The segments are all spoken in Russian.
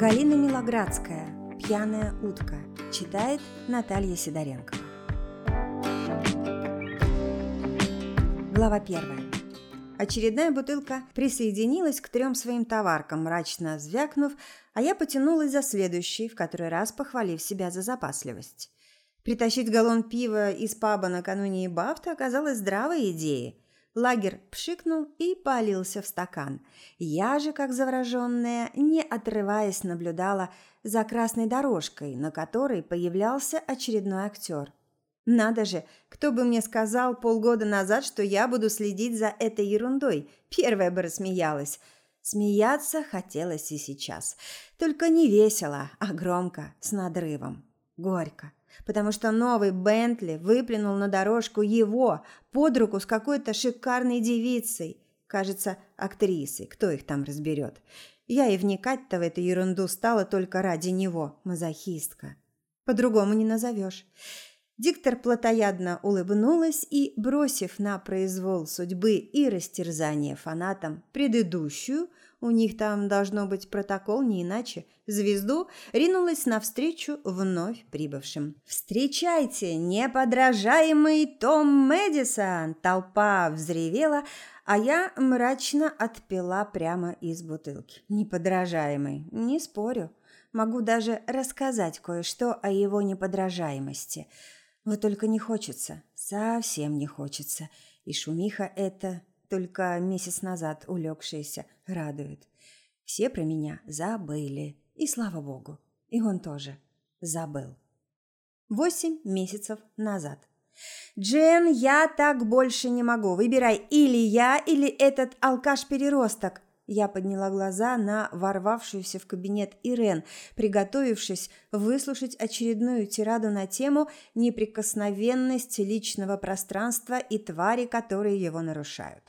Галина Милоградская. Пьяная утка. Читает Наталья Сидоренкова. Глава первая. Очередная бутылка присоединилась к трем своим товаркам, мрачно звякнув, а я потянулась за следующей, в который раз похвалив себя за запасливость. Притащить галлон пива из паба накануне бафта оказалось здравой идеей. Лагер пшикнул и полился в стакан. Я же, как завороженная, не отрываясь, наблюдала за красной дорожкой, на которой появлялся очередной актер. Надо же, кто бы мне сказал полгода назад, что я буду следить за этой ерундой. Первая бы рассмеялась. Смеяться хотелось и сейчас. Только не весело, а громко, с надрывом. Горько потому что новый Бентли выплюнул на дорожку его под руку с какой-то шикарной девицей, кажется, актрисой, кто их там разберет. Я и вникать-то в эту ерунду стала только ради него, мазохистка. По-другому не назовешь. Диктор плотоядно улыбнулась и, бросив на произвол судьбы и растерзание фанатам предыдущую, у них там должно быть протокол не иначе, звезду ринулась навстречу вновь прибывшим. «Встречайте, неподражаемый Том Мэдисон!» Толпа взревела, а я мрачно отпила прямо из бутылки. «Неподражаемый, не спорю. Могу даже рассказать кое-что о его неподражаемости. Вот только не хочется, совсем не хочется. И шумиха это только месяц назад улегшаяся, радует. Все про меня забыли. И слава богу, и он тоже забыл. Восемь месяцев назад. «Джен, я так больше не могу. Выбирай или я, или этот алкаш-переросток. Я подняла глаза на ворвавшуюся в кабинет Ирен, приготовившись выслушать очередную тираду на тему неприкосновенности личного пространства и твари, которые его нарушают.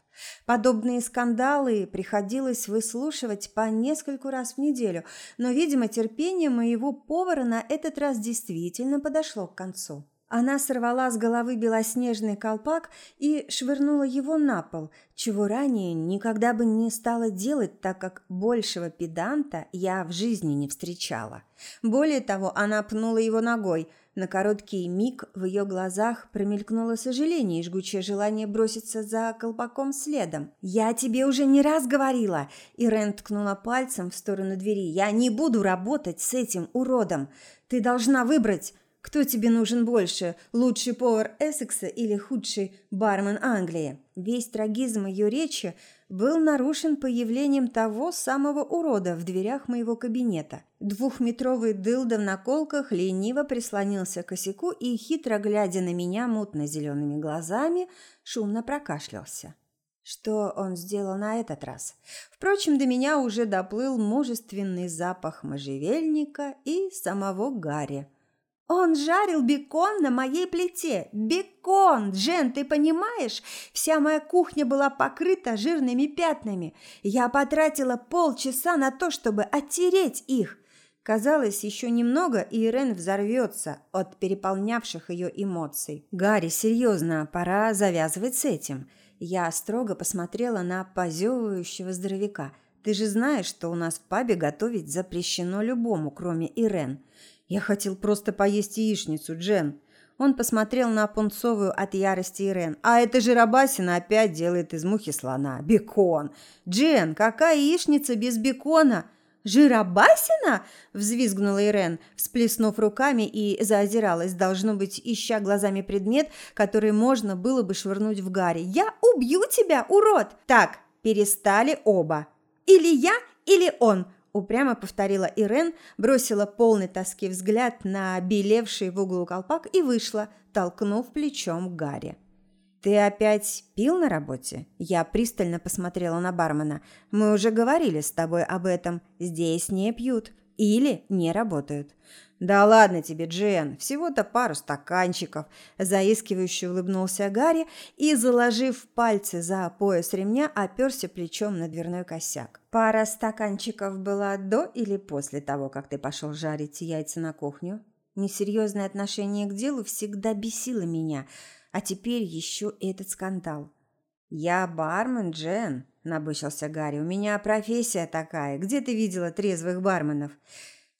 Подобные скандалы приходилось выслушивать по нескольку раз в неделю, но, видимо, терпение моего повара на этот раз действительно подошло к концу. Она сорвала с головы белоснежный колпак и швырнула его на пол, чего ранее никогда бы не стала делать, так как большего педанта я в жизни не встречала. Более того, она пнула его ногой. На короткий миг в ее глазах промелькнуло сожаление и жгучее желание броситься за колпаком следом. «Я тебе уже не раз говорила!» Ирен ткнула пальцем в сторону двери. «Я не буду работать с этим уродом! Ты должна выбрать!» Кто тебе нужен больше, лучший повар Эссекса или худший бармен Англии? Весь трагизм ее речи был нарушен появлением того самого урода в дверях моего кабинета. Двухметровый дылда в наколках лениво прислонился к косяку и, хитро глядя на меня мутно-зелеными глазами, шумно прокашлялся. Что он сделал на этот раз? Впрочем, до меня уже доплыл мужественный запах можжевельника и самого Гарри – он жарил бекон на моей плите. Бекон! Джен, ты понимаешь? Вся моя кухня была покрыта жирными пятнами. Я потратила полчаса на то, чтобы оттереть их. Казалось, еще немного, и Ирен взорвется от переполнявших ее эмоций. «Гарри, серьезно, пора завязывать с этим». Я строго посмотрела на позевывающего здоровяка. «Ты же знаешь, что у нас в пабе готовить запрещено любому, кроме Ирен. Я хотел просто поесть яичницу, Джен. Он посмотрел на пунцовую от ярости Ирен. А эта жиробасина опять делает из мухи слона. Бекон. Джен, какая яичница без бекона? «Жиробасина?» – взвизгнула Ирен, всплеснув руками и заозиралась, должно быть, ища глазами предмет, который можно было бы швырнуть в Гарри. «Я убью тебя, урод!» «Так, перестали оба. Или я, или он!» Упрямо повторила Ирен, бросила полный тоски взгляд на белевший в углу колпак и вышла, толкнув плечом Гарри. «Ты опять пил на работе?» Я пристально посмотрела на бармена. «Мы уже говорили с тобой об этом. Здесь не пьют. Или не работают». «Да ладно тебе, Джен, всего-то пару стаканчиков», – заискивающе улыбнулся Гарри и, заложив пальцы за пояс ремня, оперся плечом на дверной косяк. «Пара стаканчиков была до или после того, как ты пошел жарить яйца на кухню?» Несерьезное отношение к делу всегда бесило меня, а теперь еще этот скандал. «Я бармен, Джен», – набычился Гарри. «У меня профессия такая. Где ты видела трезвых барменов?»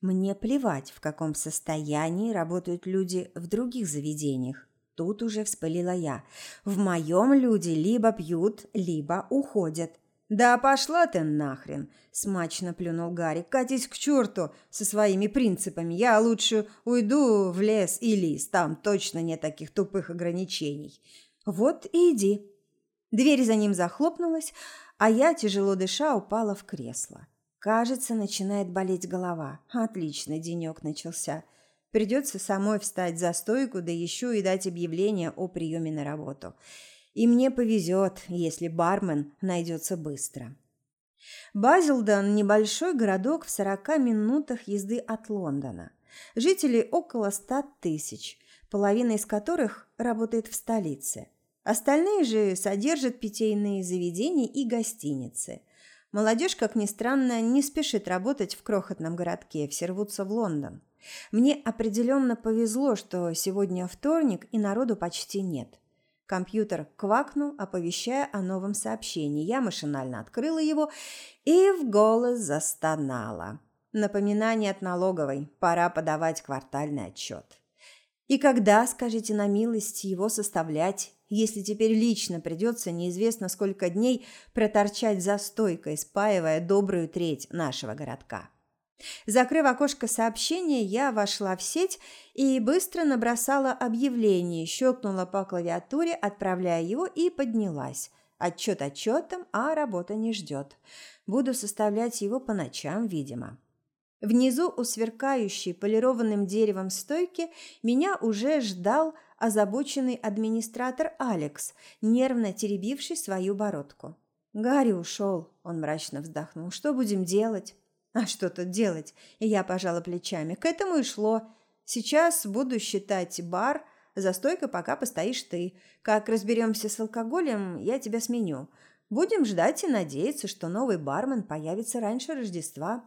«Мне плевать, в каком состоянии работают люди в других заведениях. Тут уже вспылила я. В моем люди либо пьют, либо уходят. «Да пошла ты нахрен!» – смачно плюнул Гарри. «Катись к черту со своими принципами. Я лучше уйду в лес и лис. Там точно нет таких тупых ограничений». «Вот и иди». Дверь за ним захлопнулась, а я, тяжело дыша, упала в кресло. Кажется, начинает болеть голова. Отличный денек начался. Придется самой встать за стойку, да еще и дать объявление о приеме на работу. И мне повезет, если бармен найдется быстро. Базилдон – небольшой городок в 40 минутах езды от Лондона. Жителей около 100 тысяч, половина из которых работает в столице. Остальные же содержат питейные заведения и гостиницы. Молодежь, как ни странно, не спешит работать в крохотном городке, все рвутся в Лондон. Мне определенно повезло, что сегодня вторник и народу почти нет. Компьютер квакнул, оповещая о новом сообщении. Я машинально открыла его и в голос застонала. Напоминание от налоговой. Пора подавать квартальный отчет. И когда, скажите на милость, его составлять, если теперь лично придется неизвестно сколько дней проторчать за стойкой, спаивая добрую треть нашего городка? Закрыв окошко сообщения, я вошла в сеть и быстро набросала объявление, щелкнула по клавиатуре, отправляя его и поднялась. Отчет отчетом, а работа не ждет. Буду составлять его по ночам, видимо. Внизу у сверкающей полированным деревом стойки меня уже ждал озабоченный администратор Алекс, нервно теребивший свою бородку. «Гарри ушел», – он мрачно вздохнул. «Что будем делать?» А что тут делать? Я пожала плечами. К этому и шло. Сейчас буду считать бар, за стойкой пока постоишь ты. Как разберемся с алкоголем, я тебя сменю. Будем ждать и надеяться, что новый бармен появится раньше Рождества.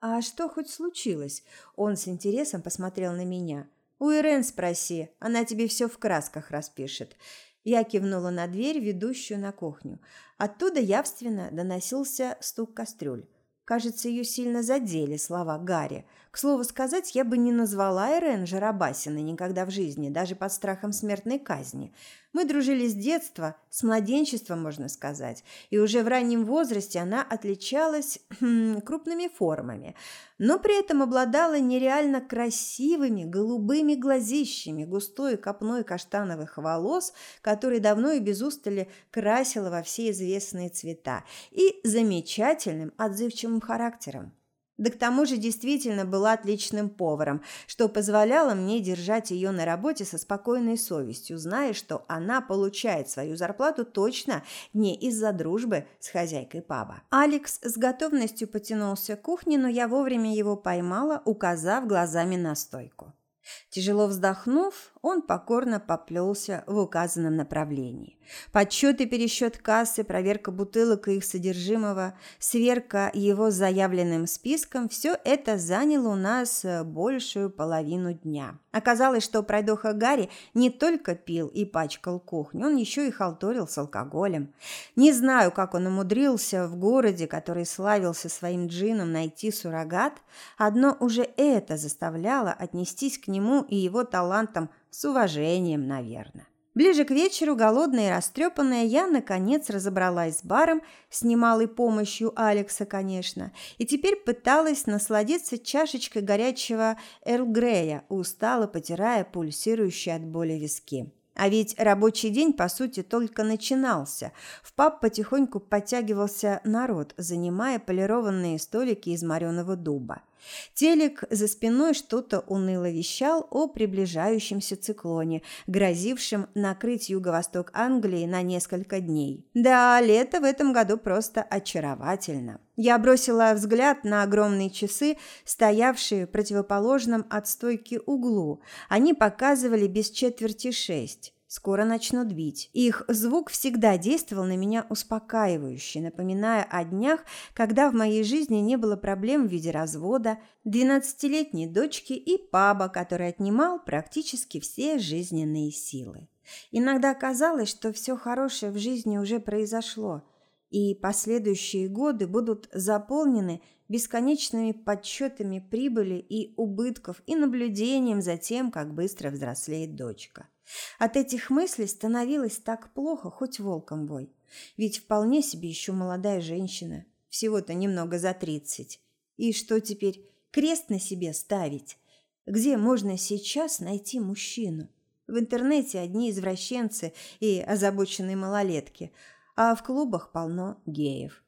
А что хоть случилось? Он с интересом посмотрел на меня. У Ирен спроси, она тебе все в красках распишет. Я кивнула на дверь, ведущую на кухню. Оттуда явственно доносился стук кастрюль. Кажется, ее сильно задели слова Гарри. К слову сказать, я бы не назвала Ирен Жарабасиной никогда в жизни, даже под страхом смертной казни. Мы дружили с детства, с младенчества, можно сказать, и уже в раннем возрасте она отличалась хм, крупными формами, но при этом обладала нереально красивыми голубыми глазищами, густой копной каштановых волос, которые давно и без устали красила во все известные цвета, и замечательным отзывчивым характером. Да к тому же действительно была отличным поваром, что позволяло мне держать ее на работе со спокойной совестью, зная, что она получает свою зарплату точно не из-за дружбы с хозяйкой паба. Алекс с готовностью потянулся к кухне, но я вовремя его поймала, указав глазами на стойку. Тяжело вздохнув, он покорно поплелся в указанном направлении. Подсчет и пересчет кассы, проверка бутылок и их содержимого, сверка его заявленным списком – все это заняло у нас э, большую половину дня. Оказалось, что пройдоха Гарри не только пил и пачкал кухню, он еще и халтурил с алкоголем. Не знаю, как он умудрился в городе, который славился своим джином, найти суррогат, одно уже это заставляло отнестись к нему и его талантам с уважением, наверное. Ближе к вечеру, голодная и растрепанная, я, наконец, разобралась с баром, с немалой помощью Алекса, конечно, и теперь пыталась насладиться чашечкой горячего Эрл Грея, устало потирая пульсирующие от боли виски. А ведь рабочий день, по сути, только начинался. В паб потихоньку подтягивался народ, занимая полированные столики из мореного дуба. Телек за спиной что-то уныло вещал о приближающемся циклоне, грозившем накрыть юго-восток Англии на несколько дней. Да, лето в этом году просто очаровательно. Я бросила взгляд на огромные часы, стоявшие в противоположном от стойки углу. Они показывали без четверти шесть. Скоро начнут бить. Их звук всегда действовал на меня успокаивающе, напоминая о днях, когда в моей жизни не было проблем в виде развода, двенадцатилетней дочки и паба, который отнимал практически все жизненные силы. Иногда казалось, что все хорошее в жизни уже произошло, и последующие годы будут заполнены бесконечными подсчетами прибыли и убытков и наблюдением за тем, как быстро взрослеет дочка. От этих мыслей становилось так плохо, хоть волком вой. Ведь вполне себе еще молодая женщина, всего-то немного за тридцать. И что теперь, крест на себе ставить? Где можно сейчас найти мужчину? В интернете одни извращенцы и озабоченные малолетки, а в клубах полно геев.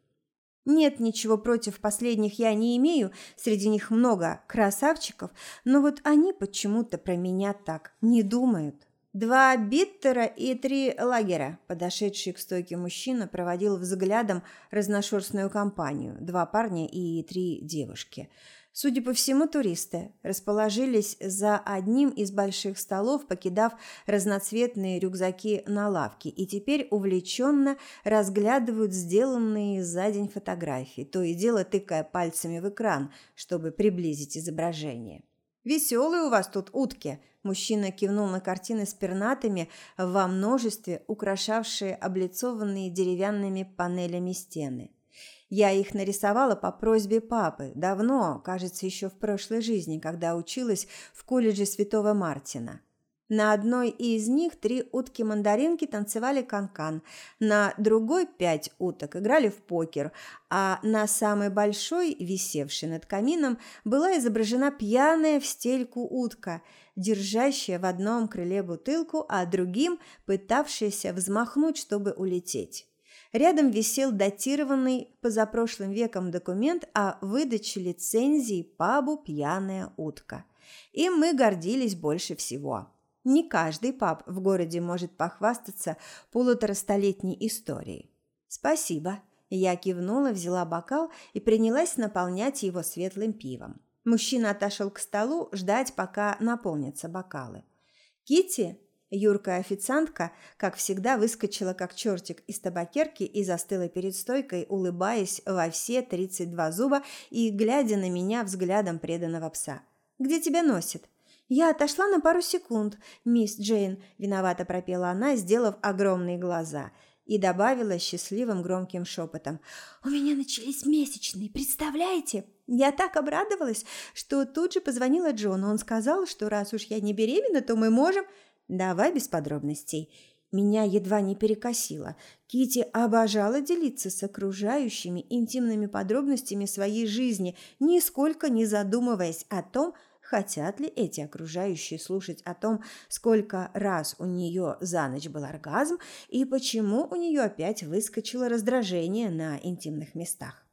Нет ничего против последних я не имею, среди них много красавчиков, но вот они почему-то про меня так не думают. Два биттера и три лагера. Подошедший к стойке мужчина проводил взглядом разношерстную компанию. Два парня и три девушки. Судя по всему, туристы расположились за одним из больших столов, покидав разноцветные рюкзаки на лавке, и теперь увлеченно разглядывают сделанные за день фотографии, то и дело тыкая пальцами в экран, чтобы приблизить изображение. «Веселые у вас тут утки!» Мужчина кивнул на картины с пернатами во множестве, украшавшие облицованные деревянными панелями стены. Я их нарисовала по просьбе папы, давно, кажется, еще в прошлой жизни, когда училась в колледже Святого Мартина. На одной из них три утки-мандаринки танцевали канкан, -кан, на другой пять уток играли в покер, а на самой большой, висевшей над камином, была изображена пьяная в стельку утка, держащая в одном крыле бутылку, а другим пытавшаяся взмахнуть, чтобы улететь. Рядом висел датированный позапрошлым веком документ о выдаче лицензии пабу «Пьяная утка». И мы гордились больше всего. Не каждый паб в городе может похвастаться полуторастолетней историей. «Спасибо». Я кивнула, взяла бокал и принялась наполнять его светлым пивом. Мужчина отошел к столу ждать, пока наполнятся бокалы. Кити, юркая официантка, как всегда, выскочила как чертик из табакерки и застыла перед стойкой, улыбаясь во все тридцать два зуба и глядя на меня взглядом преданного пса. «Где тебя носит?» «Я отошла на пару секунд, мисс Джейн», – виновато пропела она, сделав огромные глаза, и добавила счастливым громким шепотом. «У меня начались месячные, представляете?» Я так обрадовалась, что тут же позвонила Джону. Он сказал, что раз уж я не беременна, то мы можем... Давай без подробностей. Меня едва не перекосило. Кити обожала делиться с окружающими интимными подробностями своей жизни, нисколько не задумываясь о том, Хотят ли эти окружающие слушать о том, сколько раз у нее за ночь был оргазм и почему у нее опять выскочило раздражение на интимных местах?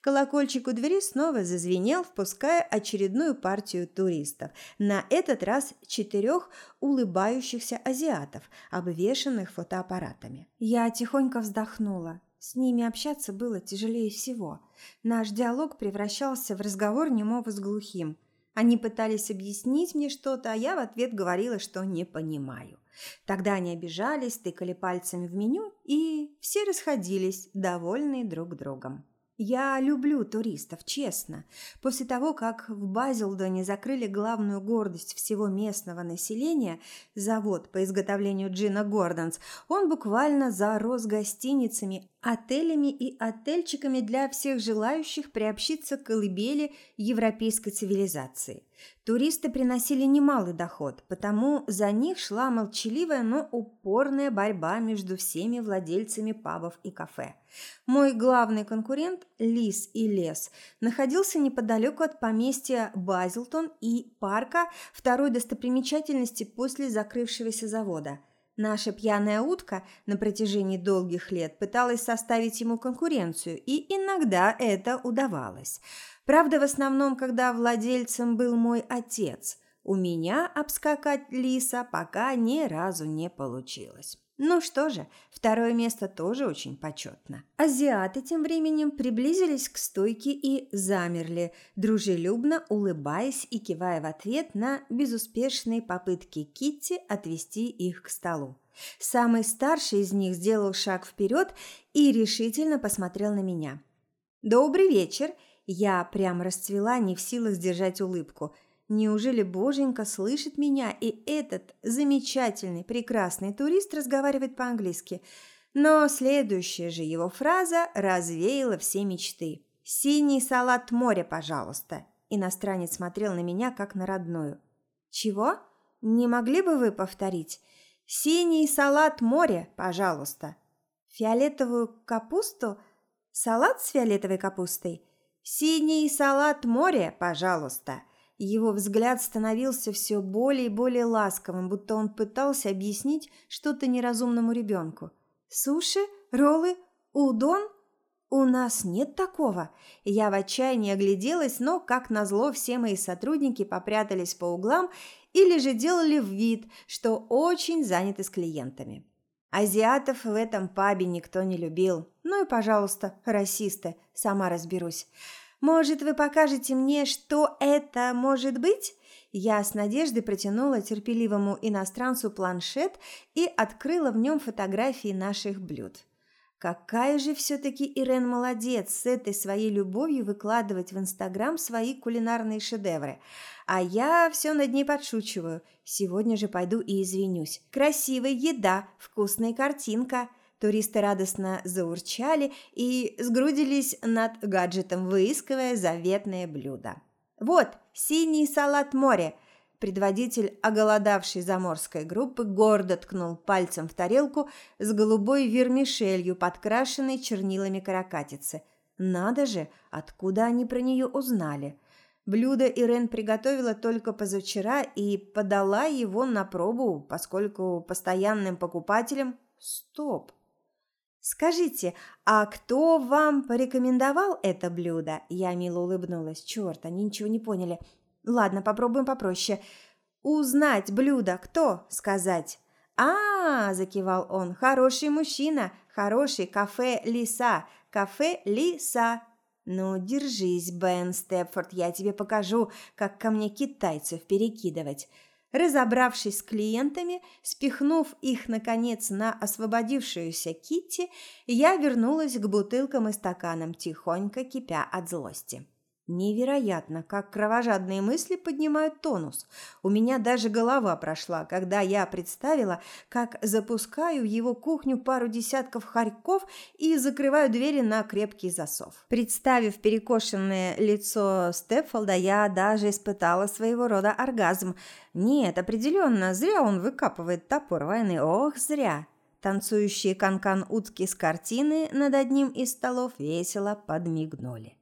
Колокольчик у двери снова зазвенел, впуская очередную партию туристов. На этот раз четырех улыбающихся азиатов, обвешанных фотоаппаратами. Я тихонько вздохнула. С ними общаться было тяжелее всего. Наш диалог превращался в разговор немого с глухим. Они пытались объяснить мне что-то, а я в ответ говорила, что не понимаю. Тогда они обижались, тыкали пальцами в меню, и все расходились, довольные друг другом. Я люблю туристов, честно. После того, как в Базилдоне закрыли главную гордость всего местного населения, завод по изготовлению джина Гордонс, он буквально зарос гостиницами, отелями и отельчиками для всех желающих приобщиться к колыбели европейской цивилизации. Туристы приносили немалый доход, потому за них шла молчаливая, но упорная борьба между всеми владельцами пабов и кафе. Мой главный конкурент, Лис и Лес, находился неподалеку от поместья Базилтон и парка второй достопримечательности после закрывшегося завода – Наша пьяная утка на протяжении долгих лет пыталась составить ему конкуренцию, и иногда это удавалось. Правда, в основном, когда владельцем был мой отец. У меня обскакать лиса пока ни разу не получилось. Ну что же, второе место тоже очень почетно. Азиаты тем временем приблизились к стойке и замерли, дружелюбно улыбаясь и кивая в ответ на безуспешные попытки Китти отвести их к столу. Самый старший из них сделал шаг вперед и решительно посмотрел на меня. «Добрый вечер!» Я прям расцвела, не в силах сдержать улыбку. Неужели Боженька слышит меня, и этот замечательный, прекрасный турист разговаривает по-английски? Но следующая же его фраза развеяла все мечты. «Синий салат моря, пожалуйста!» Иностранец смотрел на меня, как на родную. «Чего? Не могли бы вы повторить?» «Синий салат моря, пожалуйста!» «Фиолетовую капусту? Салат с фиолетовой капустой?» «Синий салат моря, пожалуйста!» Его взгляд становился все более и более ласковым, будто он пытался объяснить что-то неразумному ребенку. «Суши? Роллы? Удон? У нас нет такого!» Я в отчаянии огляделась, но, как назло, все мои сотрудники попрятались по углам или же делали вид, что очень заняты с клиентами. Азиатов в этом пабе никто не любил. Ну и, пожалуйста, расисты, сама разберусь. Может, вы покажете мне, что это может быть? Я с надеждой протянула терпеливому иностранцу планшет и открыла в нем фотографии наших блюд. Какая же все-таки Ирен молодец с этой своей любовью выкладывать в Инстаграм свои кулинарные шедевры. А я все над ней подшучиваю. Сегодня же пойду и извинюсь. Красивая еда, вкусная картинка – Туристы радостно заурчали и сгрудились над гаджетом, выискивая заветное блюдо. «Вот, синий салат моря!» Предводитель оголодавшей заморской группы гордо ткнул пальцем в тарелку с голубой вермишелью, подкрашенной чернилами каракатицы. Надо же, откуда они про нее узнали? Блюдо Ирен приготовила только позавчера и подала его на пробу, поскольку постоянным покупателям... Стоп! «Скажите, а кто вам порекомендовал это блюдо?» Я мило улыбнулась. «Черт, они ничего не поняли. Ладно, попробуем попроще. Узнать блюдо кто? Сказать?» «А, -а закивал он, – хороший мужчина, хороший кафе Лиса, кафе Лиса». «Ну, держись, Бен Степфорд, я тебе покажу, как ко мне китайцев перекидывать». Разобравшись с клиентами, спихнув их, наконец, на освободившуюся Китти, я вернулась к бутылкам и стаканам, тихонько кипя от злости. Невероятно, как кровожадные мысли поднимают тонус. У меня даже голова прошла, когда я представила, как запускаю в его кухню пару десятков хорьков и закрываю двери на крепкий засов. Представив перекошенное лицо Стефолда, я даже испытала своего рода оргазм. Нет, определенно, зря он выкапывает топор войны. Ох, зря. Танцующие канкан -кан утки с картины над одним из столов весело подмигнули.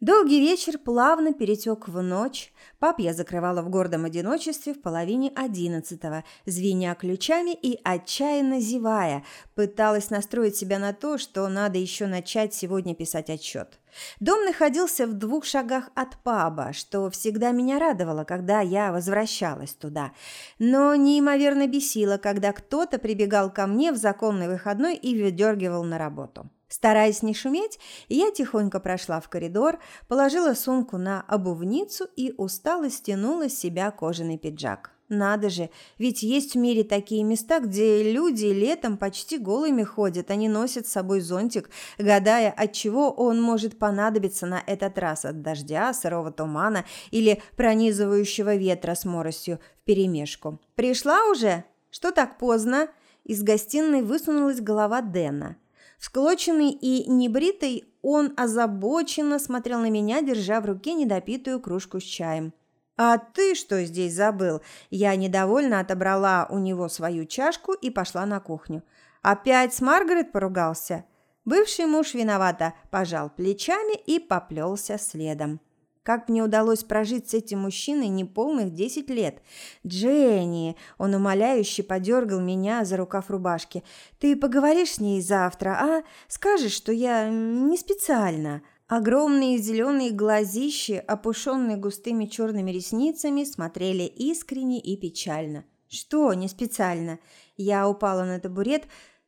Долгий вечер плавно перетек в ночь. Пап я закрывала в гордом одиночестве в половине одиннадцатого, звеня ключами и отчаянно зевая. Пыталась настроить себя на то, что надо еще начать сегодня писать отчет. Дом находился в двух шагах от паба, что всегда меня радовало, когда я возвращалась туда. Но неимоверно бесило, когда кто-то прибегал ко мне в законный выходной и выдергивал на работу. Стараясь не шуметь, я тихонько прошла в коридор, положила сумку на обувницу и устало стянула с себя кожаный пиджак. Надо же, ведь есть в мире такие места, где люди летом почти голыми ходят, они носят с собой зонтик, гадая, от чего он может понадобиться на этот раз от дождя, сырого тумана или пронизывающего ветра с моросью вперемешку. «Пришла уже? Что так поздно?» Из гостиной высунулась голова Дэна. Всклоченный и небритый, он озабоченно смотрел на меня, держа в руке недопитую кружку с чаем. «А ты что здесь забыл?» Я недовольно отобрала у него свою чашку и пошла на кухню. «Опять с Маргарет поругался?» Бывший муж виновато пожал плечами и поплелся следом. Как мне удалось прожить с этим мужчиной неполных десять лет? Дженни, он умоляюще подергал меня за рукав рубашки. Ты поговоришь с ней завтра, а? Скажешь, что я не специально. Огромные зеленые глазищи, опушенные густыми черными ресницами, смотрели искренне и печально. Что, не специально? Я упала на табурет,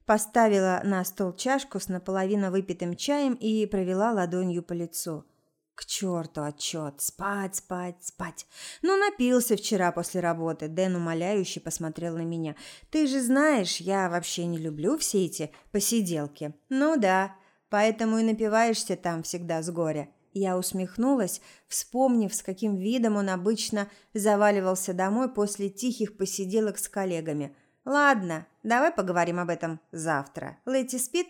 поставила на стол чашку с наполовину выпитым чаем и провела ладонью по лицу. К черту отчет. Спать, спать, спать. Ну, напился вчера после работы. Дэн умоляюще посмотрел на меня. Ты же знаешь, я вообще не люблю все эти посиделки. Ну да, поэтому и напиваешься там всегда с горя. Я усмехнулась, вспомнив, с каким видом он обычно заваливался домой после тихих посиделок с коллегами. Ладно, давай поговорим об этом завтра. Лэти спит?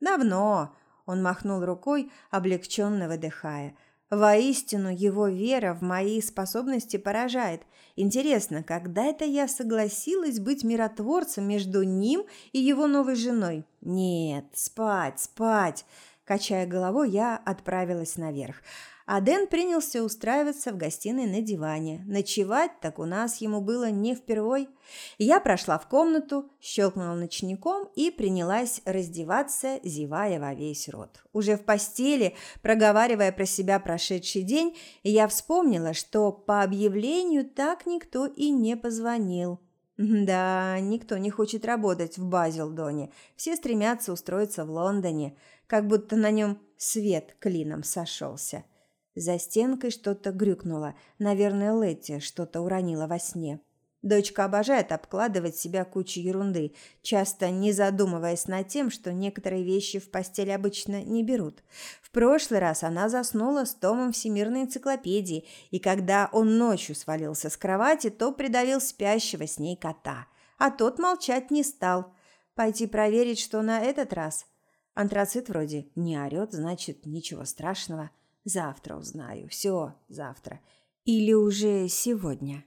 Давно. Он махнул рукой, облегченно выдыхая. Воистину, его вера в мои способности поражает. Интересно, когда это я согласилась быть миротворцем между ним и его новой женой? Нет, спать, спать. Качая головой, я отправилась наверх. А Дэн принялся устраиваться в гостиной на диване. Ночевать так у нас ему было не впервой. Я прошла в комнату, щелкнула ночником и принялась раздеваться, зевая во весь рот. Уже в постели, проговаривая про себя прошедший день, я вспомнила, что по объявлению так никто и не позвонил. Да, никто не хочет работать в Базилдоне. Все стремятся устроиться в Лондоне, как будто на нем свет клином сошелся. За стенкой что-то грюкнуло. Наверное, Летти что-то уронила во сне. Дочка обожает обкладывать себя кучей ерунды, часто не задумываясь над тем, что некоторые вещи в постель обычно не берут. В прошлый раз она заснула с томом Всемирной энциклопедии, и когда он ночью свалился с кровати, то придавил спящего с ней кота. А тот молчать не стал. Пойти проверить, что на этот раз. Антрацит вроде не орет, значит, ничего страшного. Завтра узнаю. Все завтра. Или уже сегодня.